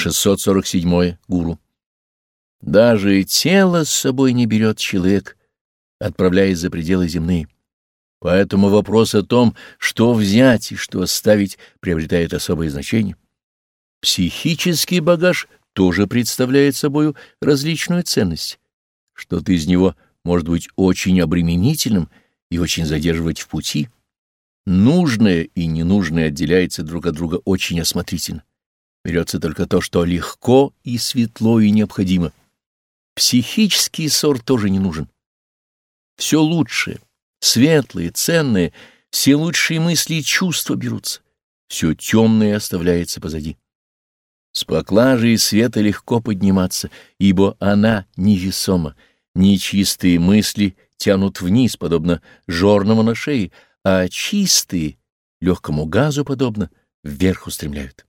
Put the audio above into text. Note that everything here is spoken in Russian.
647. Гуру. Даже тело с собой не берет человек, отправляясь за пределы земные. Поэтому вопрос о том, что взять и что оставить, приобретает особое значение. Психический багаж тоже представляет собою различную ценность. Что-то из него может быть очень обременительным и очень задерживать в пути. Нужное и ненужное отделяется друг от друга очень осмотрительно. Берется только то, что легко и светло и необходимо. Психический ссор тоже не нужен. Все лучшее, светлое, ценное, все лучшие мысли и чувства берутся. Все темное оставляется позади. С поклажей света легко подниматься, ибо она невесома. Нечистые мысли тянут вниз, подобно жорному на шее, а чистые, легкому газу подобно, вверх устремляют.